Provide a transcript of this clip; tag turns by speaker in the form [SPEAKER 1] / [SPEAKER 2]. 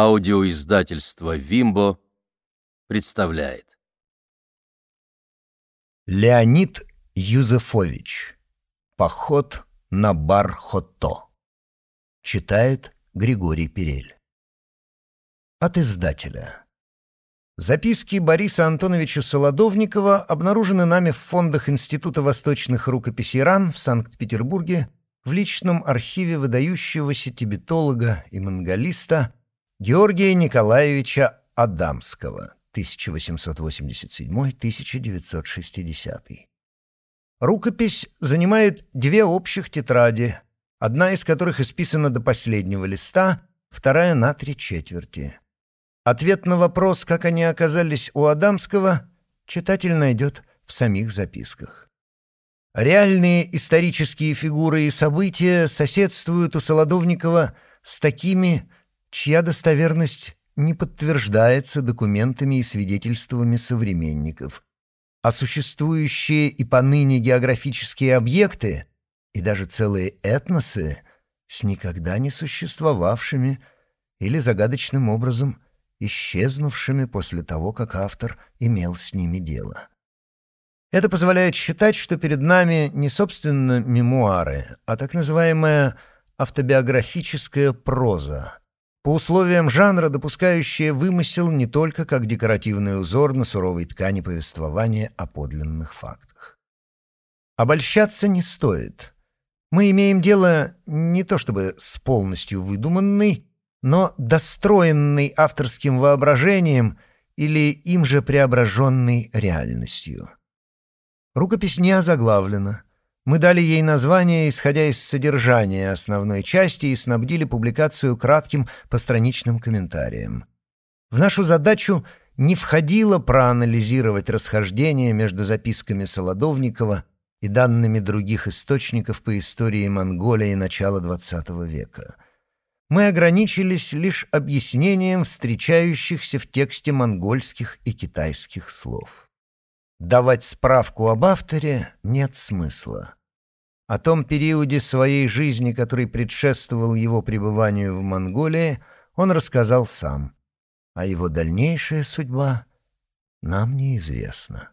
[SPEAKER 1] Аудиоиздательство «Вимбо» представляет.
[SPEAKER 2] Леонид Юзефович. Поход на Бархото. Читает Григорий Перель. От издателя. Записки Бориса Антоновича Солодовникова обнаружены нами в фондах Института восточных рукописей РАН в Санкт-Петербурге в личном архиве выдающегося тибетолога и монголиста Георгия Николаевича Адамского 1887-1960. Рукопись занимает две общих тетради, одна из которых исписана до последнего листа, вторая на три четверти. Ответ на вопрос, как они оказались у Адамского, читатель найдет в самих записках. Реальные исторические фигуры и события соседствуют у Солодовникова с такими, чья достоверность не подтверждается документами и свидетельствами современников, а существующие и поныне географические объекты и даже целые этносы с никогда не существовавшими или загадочным образом исчезнувшими после того, как автор имел с ними дело. Это позволяет считать, что перед нами не, собственно, мемуары, а так называемая автобиографическая проза, по условиям жанра, допускающая вымысел не только как декоративный узор на суровой ткани повествования о подлинных фактах. Обольщаться не стоит. Мы имеем дело не то чтобы с полностью выдуманной, но достроенной авторским воображением или им же преображенной реальностью. Рукопись не озаглавлена. Мы дали ей название, исходя из содержания основной части, и снабдили публикацию кратким постраничным комментарием. В нашу задачу не входило проанализировать расхождение между записками Солодовникова и данными других источников по истории Монголии начала XX века — мы ограничились лишь объяснением встречающихся в тексте монгольских и китайских слов. Давать справку об авторе нет смысла. О том периоде своей жизни, который предшествовал его пребыванию в Монголии, он рассказал сам, а его дальнейшая судьба нам неизвестна.